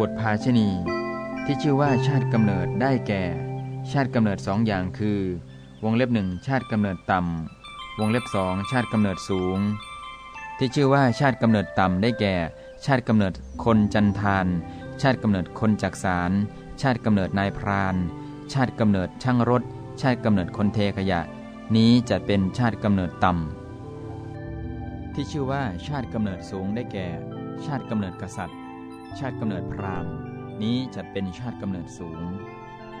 บทภาชณีที่ชื่อว่าชาติกำเนิดได้แก่ ชาติกำเนิดสองอย่างคือ วงเล็บหนึ่งชาติกำเนิดต่ำวงเล็บสองชาติกำเนิดสูง ที่ชื่อว่าชาติกำเนิดต่ำได้แก่ ชาติกำเนิดคนจันทานชาติกำเนิดคนจักสารชาติกำเนิดนายพราน ชาติกำเนิดช่างรถ ชาติกำเนิดคนเทขยะ นี้จะเป็นชาติกำเนิดต่ำที่ชื่อว่าชาติกำเนิดสูงได้แก่ ชาติกำเนิดกษัตริย์ ชาติกำเนิดพราหมณ์ นี้จะเป็นชาติกำเนิดสูง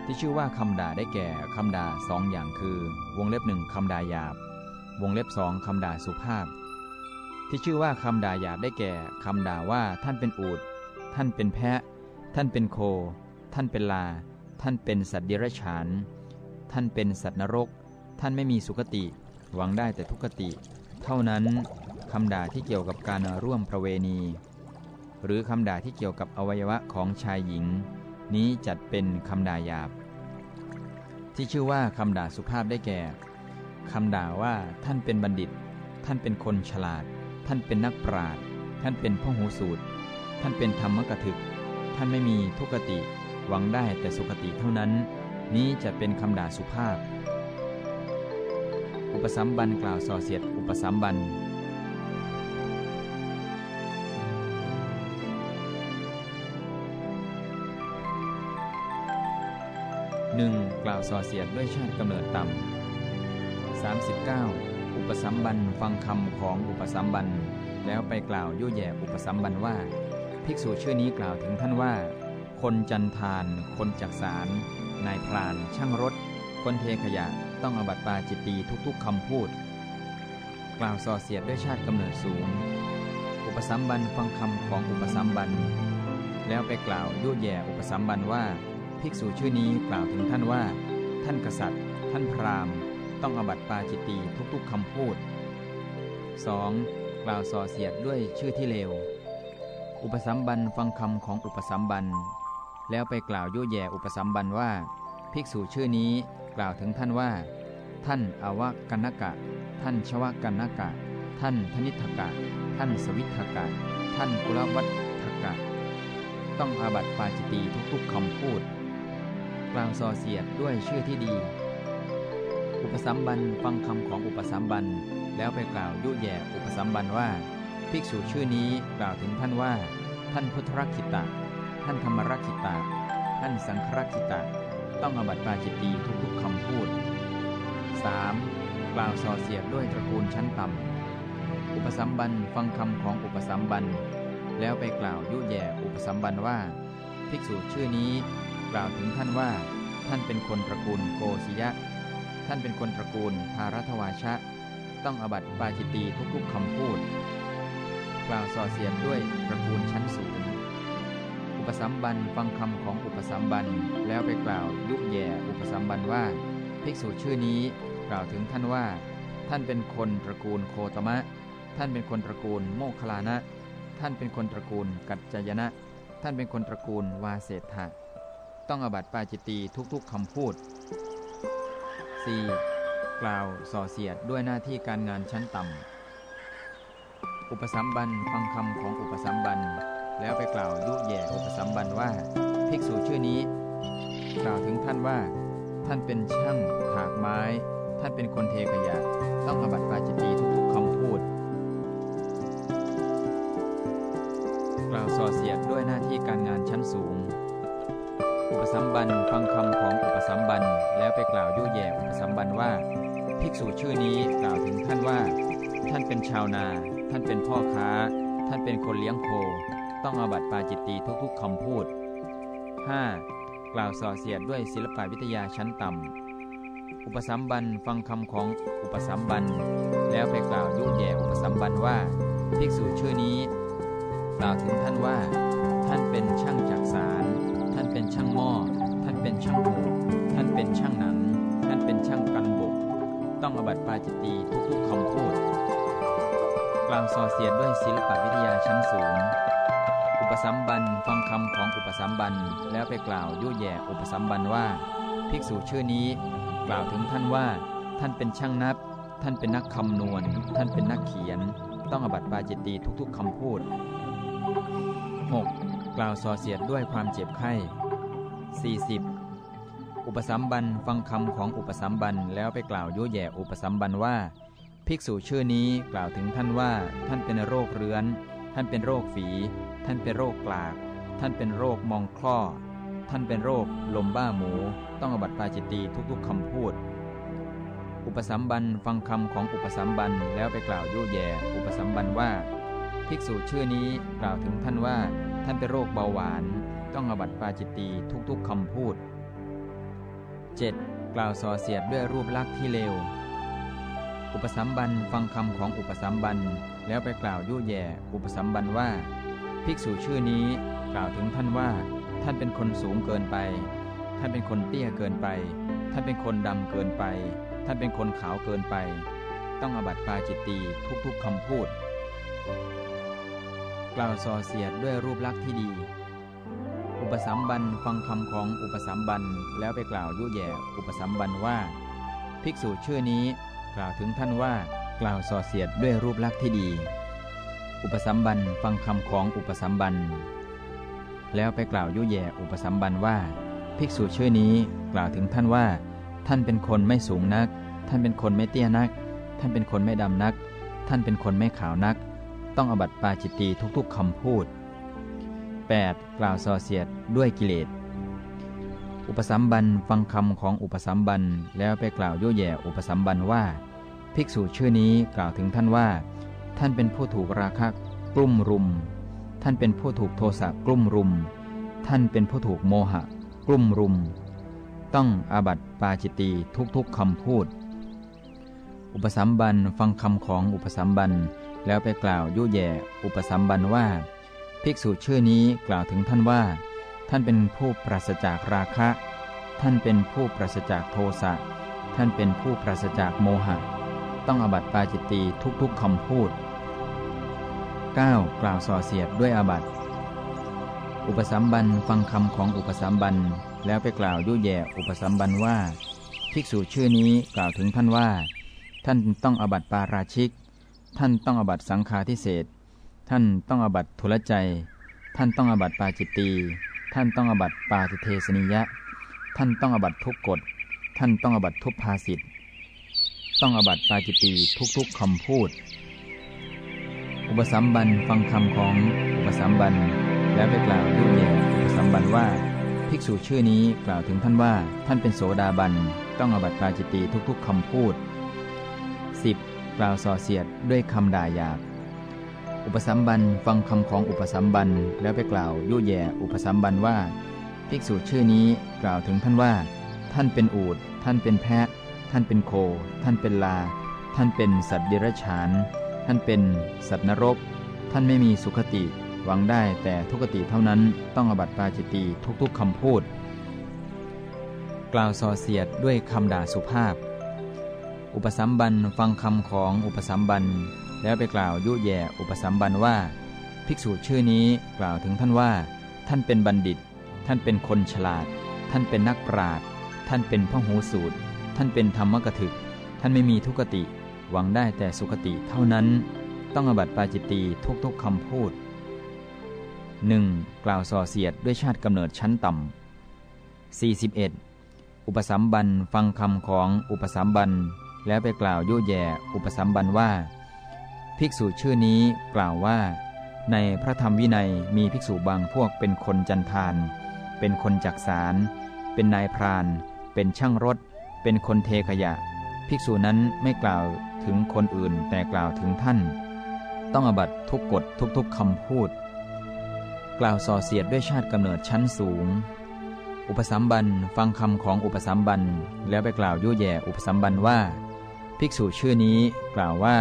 ที่ชื่อว่าคำด่าได้แก่คำด่าสองอย่างคือ วงเล็บหนึ่งคำด่าหยาบ วงเล็บสองคำด่าสุภาพ ที่ชื่อว่าคำด่าหยาบได้แก่คำด่าว่าท่านเป็นอูดท่านเป็นแพะ ท่านเป็นโค ท่านเป็นลา ท่านเป็นสัตว์เดรัจฉาน ท่านเป็นสัตว์นรก ท่านไม่มีสุคติ หวังได้แต่ทุกติ เท่านั้นคำด่าที่เกี่ยวกับการร่วมประเวณี หรือคำด่าที่เกี่ยวกับอวัยวะของชายหญิง นี้จัดเป็นคำด่าหยาบ ที่ชื่อว่าคำด่าสุภาพได้แก่คำด่าว่าท่านเป็นบัณฑิต ท่านเป็นคนฉลาด ท่านเป็นนักปราชญ์ท่านเป็นพ่อหูสูตร ท่านเป็นธรรมกถึก ท่านไม่มีทุกติ หวังได้แต่สุขติเท่านั้น นี้จะเป็นคำด่าสุภาพ อุปสัมบันกล่าวส่อเสียดอุปสัมบัน หนึ่งกล่าวส่อเสียดด้วยชาติกำเนิดต่ำ 39 อุปสัมบันฟังคำของอุปสัมบันแล้วไปกล่าวยุ่ยแย่อุปสัมบันว่า ภิกษุชื่อนี้กล่าวถึงท่านว่า คนจันทาน คนจักสารนายพราน ช่างรถ คนเทขยะต้องอบัตปาจิตตีทุกๆคำพูด กล่าวส่อเสียดด้วยชาติกำเนิดสูง อุปสัมบันฟังคำของอุปสัมบันแล้วไปกล่าวยุ่ยแย่อุปสัมบันว่า ภิกษุชื่อนี้กล่าวถึงท่านว่า ท่านกษัตริย์ ท่านพราหมณ์ ต้องอบัติปาจิตตีทุกๆคำพูด 2. กล่าวส่อเสียดด้วยชื่อที่เลว อุปสัมบันฟังคำของอุปสัมบันแล้วไปกล่าวยุ่ยแย่อุปสัมบันว่า ภิกษุชื่อนี้กล่าวถึงท่านว่า ท่านอวกันนกะ ท่านชวกันนกะ ท่านธนิทกะ ท่านสวิทกะ ท่านกุลวัฏทกะ ต้องอาบัติปาจิตตีทุกๆคำพูด ล่าวส่อเสียดด้วยชื่อที่ดี อุปสัมบันฟังคำของอุปสัมบันแล้วไปกล่าวยุแย่อุปสัมบันว่า ภิกษุชื่อนี้กล่าวถึงท่านว่า ท่านพุทธรักขิตะ ท่านธรรมรักขิตะ ท่านสังฆรักขิตะ ต้องอบัติปาจิตตีทุกๆคำพูด 3. กล่าวส่อเสียดด้วยตระกูลชั้นต่ำ อุปสัมบันฟังคำของอุปสัมบันแล้วไปกล่าวยุแย่อุปสัมบันว่า ภิกษุชื่อนี้ ล่าวถึงท่านว่า ท่านเป็นคนตระกูลโกศิยะ ท่านเป็นคนตระกูลภารัตวาชะ ต้องอบัติปาจิตีทุกๆคำพูด กล่าวส่อเสียดด้วยตระกูลชั้นสูง อุปสัมบันฟังคำของอุปสัมบันแล้วไปกล่าวยุแย่อุปสัมบันว่า ภิกษุชื่อนี้กล่าวถึงท่านว่า ท่านเป็นคนตระกูลโคตมะ ท่านเป็นคนตระกูลโมคลานะ ท่านเป็นคนตระกูลกัจจยนะ ท่านเป็นคนตระกูลวาเศษฐะ ต้องอบัติปาจิตตีทุกๆคำพูด 4. กล่าวส่อเสียดด้วยหน้าที่การงานชั้นต่ำ อุปสัมบันฟังคำของอุปสัมบัน แล้วไปกล่าวยุแย่อุปสัมบันว่า ภิกษุชื่อนี้ กล่าวถึงท่านว่า ท่านเป็นช่างถากไม้ ท่านเป็นคนเทขยะ ต้องอบัติปาจิตตีทุกๆคำพูด กล่าวส่อเสียดด้วยหน้าที่การงานชั้นสูง สัมบันฟังคำของอุปสัมบันแล้วไปกล่าวยุ่ยแย่อุปสัมบันว่า ภิกษุชื่อนี้กล่าวถึงท่านว่า ท่านเป็นชาวนา ท่านเป็นพ่อค้า ท่านเป็นคนเลี้ยงโค ต้องอาบัติปาจิตตีทุกๆคำพูด 5. กล่าวส่อเสียดด้วยศิลปวิทยาชั้นต่ำอุปสัมบันฟังคำของอุปสัมบันแล้วไปกล่าวยุ่ยแย่อุปสัมบันว่า ภิกษุชื่อนี้ กล่าวถึงท่านว่า ท่านเป็นช่างจักสาร ท่านเป็นช่างหม้อ ท่านเป็นช่างหูท่านเป็นช่างหนัง ท่านเป็นช่างกันบก ต้องอบัติปาจิตตีทุกๆคำพูด กล่าวส่อเสียดด้วยศิลปวิทยาชั้นสูง อุปสัมบันฟังคำของอุปสัมบันแล้วไปกล่าวยุ่ยแย่อุปสัมบันว่า ภิกษุชื่อนี้ กล่าวถึงท่านว่า ท่านเป็นช่างนับ ท่านเป็นนักคำนวณ ท่านเป็นนักเขียน ต้องอบัติปาจิตตีทุกๆคำพูด 6. กล่าวส่อเสียดด้วยความเจ็บไข้ 40. อุปสัมบันฟังคำของอุปสัมบันแล้วไปกล่าวยุแย่อุปสัมบันว่า ภิกษุชื่อนี้กล่าวถึงท่านว่า ท่านเป็นโรคเรื้อน ท่านเป็นโรคฝี ท่านเป็นโรคกลาก ท่านเป็นโรคมองคล้อ ท่านเป็นโรคลมบ้าหมู ต้องอบัติปาจิตตีทุกๆคำพูดอุปสัมบันฟังคำของอุปสัมบันแล้วไปกล่าวยุแย่อุปสัมบันว่า ภิกษุชื่อนี้กล่าวถึงท่านว่าท่านเป็นโรคเบาหวาน ต้องอบัติปาจิตตีทุกๆคำพูด 7. กล่าวส่อเสียดด้วยรูปลักษณ์ที่เลว อุปสัมบันฟังคำของอุปสัมบันแล้วไปกล่าวยุ่ยแย่ อุปสัมบันว่า ภิกษุชื่อนี้กล่าวถึงท่านว่า ท่านเป็นคนสูงเกินไป ท่านเป็นคนเตี้ยเกินไป ท่านเป็นคนดำเกินไป ท่านเป็นคนขาวเกินไป ต้องอบัติปาจิตตีทุกๆคำพูด กล่าวส่อเสียดด้วยรูปลักษณ์ที่ดี อุปสัมบันฟังคำของอุปสัมบันแล้วไปกล่าวยุแย่อุปสัมบันว่า ภิกษุชื่อนี้กล่าวถึงท่านว่ากล่าวส่อเสียดด้วยรูปลักษณ์ที่ดี อุปสัมบันฟังคำของอุปสัมบันแล้วไปกล่าวยุแย่อุปสัมบันว่า ภิกษุชื่อนี้กล่าวถึงท่านว่า ท่านเป็นคนไม่สูงนัก ท่านเป็นคนไม่เตี้ยนัก ท่านเป็นคนไม่ดำนัก ท่านเป็นคนไม่ขาวนัก ต้องอบัติปาจิตตีทุกๆคำพูด 8. กล่าวส่อเสียดด้วยกิเลส อุปสัมบันฟังคำของอุปสัมบันแล้วไปกล่าวโยแย่อุปสัมบันว่า ภิกษุชื่อนี้กล่าวถึงท่านว่า ท่านเป็นผู้ถูกราคะกลุ่มรุม ท่านเป็นผู้ถูกโทสะกลุ่มรุม ท่านเป็นผู้ถูกโมหะ กลุ่มรุม ต้องอาบัติปาจิตตีทุกๆคำพูด อุปสัมบันฟังคำของอุปสัมบัน แล้วไปกล่าวยุแย่อุปสัมบันว่า ภิกษุชื่อนี้กล่าวถึงท่านว่า ท่านเป็นผู้ปราศจากราคะ ท่านเป็นผู้ปราศจากโทสะท่านเป็นผู้ปราศจากโมหะ ต้องอบัติปาจิตตีทุกๆคำพูด 9. กล่าวส่อเสียดด้วยอาบัติ อุปสัมบันฟังคำของอุปสัมบันแล้วไปกล่าวยุแย่อุปสัมบันว่า ภิกษุชื่อนี้กล่าวถึงท่านว่า ท่านต้องอบัติปาราชิก ท่านต้องอบัตสังฆาทิเศษท่านต้องอบัตทุลใจ ท่านต้องอบัตปาจิตตีท่านต้องอบัตปาติเทสนิยะ ท่านต้องอบัตทุกกฎ ท่านต้องอบัตทุพภาสิทธ์ต้องอบัตปาจิตตีทุกๆคำพูด อุปสัมบันฟังคำของอุปสัมบันแล้วไปกล่าวยุแย่อุปสัมบันว่าภิกษุชื่อนี้กล่าวถึงท่านว่าท่านเป็นโสดาบัน ต้องอบัตปาจิตตีทุกๆคำพูด 10. กล่าวส่อเสียดด้วยคำด่าหยาบ อุปสัมบันฟังคำของอุปสัมบันแล้วไปกล่าวยุแย่อุปสัมบันว่า ภิกษุชื่อนี้กล่าวถึงท่านว่า ท่านเป็นอูดท่านเป็นแพะ ท่านเป็นโค ท่านเป็นลา ท่านเป็นสัตว์เดรัจฉาน ท่านเป็นสัตว์นรก ท่านไม่มีสุขติ หวังได้แต่ทุกติเท่านั้นต้องอบัติปาจิตตีทุกๆคำพูด กล่าวส่อเสียดด้วยคำด่าสุภาพ อุปสัมบันฟังคำของอุปสัมบันแล้วไปกล่าวยุแย่อุปสัมบันว่า ภิกษุชื่อนี้กล่าวถึงท่านว่า ท่านเป็นบัณฑิต ท่านเป็นคนฉลาด ท่านเป็นนักปราชญ์ท่านเป็นพหูสูตร ท่านเป็นธรรมกถึก ท่านไม่มีทุกติ หวังได้แต่สุขติเท่านั้น ต้องอบัติปาจิตตีทุกๆคำพูด 1. กล่าวส่อเสียดด้วยชาติกำเนิดชั้นต่ำ41อุปสัมบันฟังคำของอุปสัมบัน แล้วไปกล่าวยุแย่อุปสัมบันว่า ภิกษุชื่อนี้กล่าวว่า ในพระธรรมวินัยมีภิกษุบางพวกเป็นคนจันทาน เป็นคนจักสาร เป็นนายพราน เป็นช่างรถ เป็นคนเทขยะ ภิกษุนั้นไม่กล่าวถึงคนอื่นแต่กล่าวถึงท่าน ต้องอบัตทุกกฎทุกๆคำพูด กล่าวส่อเสียดด้วยชาติกำเนิดชั้นสูงอุปสัมบันฟังคำของอุปสัมบันแล้วไปกล่าวยุแย่อุปสัมบันว่า ภิกษุชื่อนี้กล่าวว่า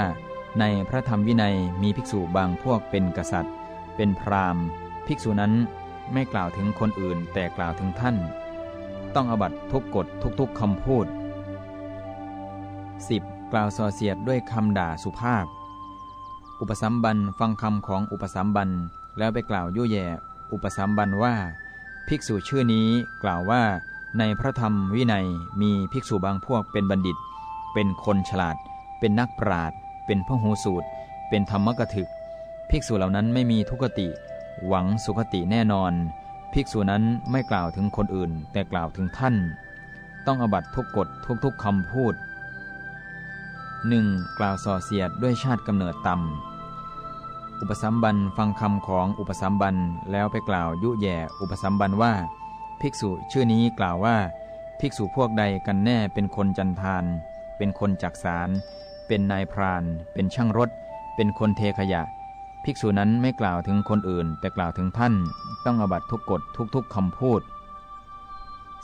ในพระธรรมวินัยมีภิกษุบางพวกเป็นกษัตริย์ เป็นพราหมณ์ ภิกษุนั้นไม่กล่าวถึงคนอื่นแต่กล่าวถึงท่าน ต้องอบัตทุกกฎทุกๆคำพูด 10. กล่าวส่อเสียดด้วยคำด่าสุภาพ อุปสัมบันฟังคำของอุปสัมบันแล้วไปกล่าวยุแย่ อุปสัมบันว่า ภิกษุชื่อนี้กล่าวว่า ในพระธรรมวินัยมีภิกษุบางพวกเป็นบัณฑิต เป็นคนฉลาด เป็นนักปราชญ์เป็นพหูสูตร เป็นธรรมกถึก ภิกษุเหล่านั้นไม่มีทุกติ หวังสุขติแน่นอน ภิกษุนั้นไม่กล่าวถึงคนอื่น แต่กล่าวถึงท่าน ต้องอบัตทุกกฎทุกๆคำพูด 1. กล่าวส่อเสียดด้วยชาติกำเนิดต่ำ อุปสัมบันฟังคำของอุปสัมบันแล้วไปกล่าวยุแย่อุปสัมบันว่า ภิกษุชื่อนี้กล่าวว่า ภิกษุพวกใดกันแน่เป็นคนจันทาน เป็นคนจักสาร เป็นนายพราน เป็นช่างรถ เป็นคนเทขยะ ภิกษุนั้นไม่กล่าวถึงคนอื่น แต่กล่าวถึงท่าน ต้องอบัตทุกกฎทุกๆคำพูด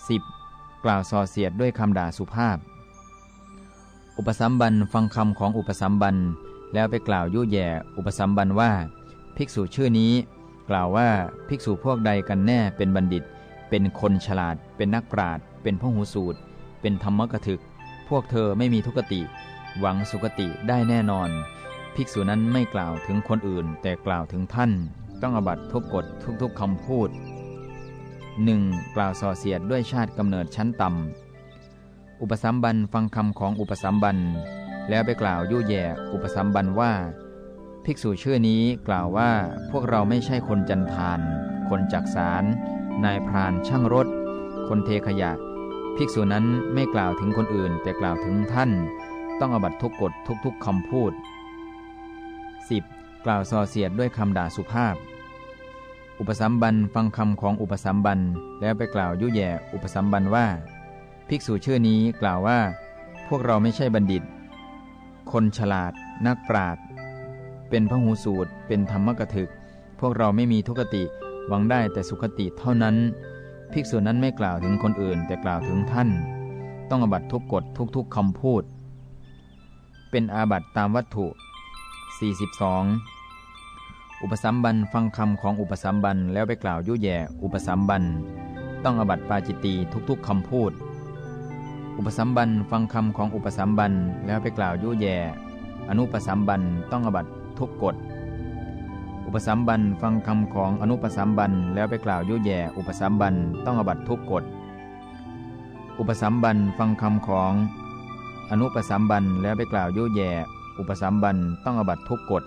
10. กล่าวส่อเสียดด้วยคำด่าสุภาพ อุปสัมบันฟังคำของอุปสัมบันแล้วไปกล่าวยุแย่ อุปสัมบันว่า ภิกษุชื่อนี้ กล่าวว่าภิกษุพวกใดกันแน่เป็นบัณฑิต เป็นคนฉลาด เป็นนักปราชญ์เป็นพหูสูตร เป็นธรรมกถึก วกเธอไม่มีทุกติ หวังสุกติได้แน่นอน ภิกษุนั้นไม่กล่าวถึงคนอื่น แต่กล่าวถึงท่าน ต้องอบัตทุกกฎทุกๆคำพูด 1. กล่าวส่อเสียดด้วยชาติกำเนิดชั้นต่ำ อุปสัมบันฟังคำของอุปสัมบัน แล้วไปกล่าวยุ่ยแย่อุปสัมบันว่า ภิกษุชื่อนี้กล่าวว่าพวกเราไม่ใช่คนจันทาน คนจักสาร นายพรานช่างรถ คนเทขยะ ภิกษุนั้นไม่กล่าวถึงคนอื่น แต่กล่าวถึงท่าน ต้องอบัตทุกกฎทุกๆคำพูด 10. กล่าวส่อเสียดด้วยคำด่าสุภาพ อุปสัมบันฟังคำของอุปสัมบันแล้วไปกล่าวยุแย่อุปสัมบันว่า ภิกษุชื่อนี้กล่าวว่า พวกเราไม่ใช่บัณฑิต คนฉลาด นักปราดเป็นพระหูสูตรเป็นธรรมกถึก พวกเราไม่มีทุกติหวังได้แต่สุขติเท่านั้น ภิกษุนั้นไม่กล่าวถึงคนอื่น แต่กล่าวถึงท่าน ต้องอบัตทุกกฎทุกๆคำพูด เป็นอาบัตตามวัตถุ 42 อุปสัมบันฟังคำของอุปสัมบันแล้วไปกล่าวยุแย่อุปสัมบันต้องอบัตปาจิตตีทุกๆคำพูด อุปสัมบันฟังคำของอุปสัมบันแล้วไปกล่าวยุแย่อนุปสัมบันต้องอบัตทุกกฎ อุปสัมบันฟังคำของอนุปสัมบันแล้วไปกล่าวยุแย่อุปสัมบันต้องอบัตทุกกฎ อุปสัมบันฟังคำของอนุปสัมบันแล้วไปกล่าวยุแย่อุปสัมบันต้องอบัตทุกกฎ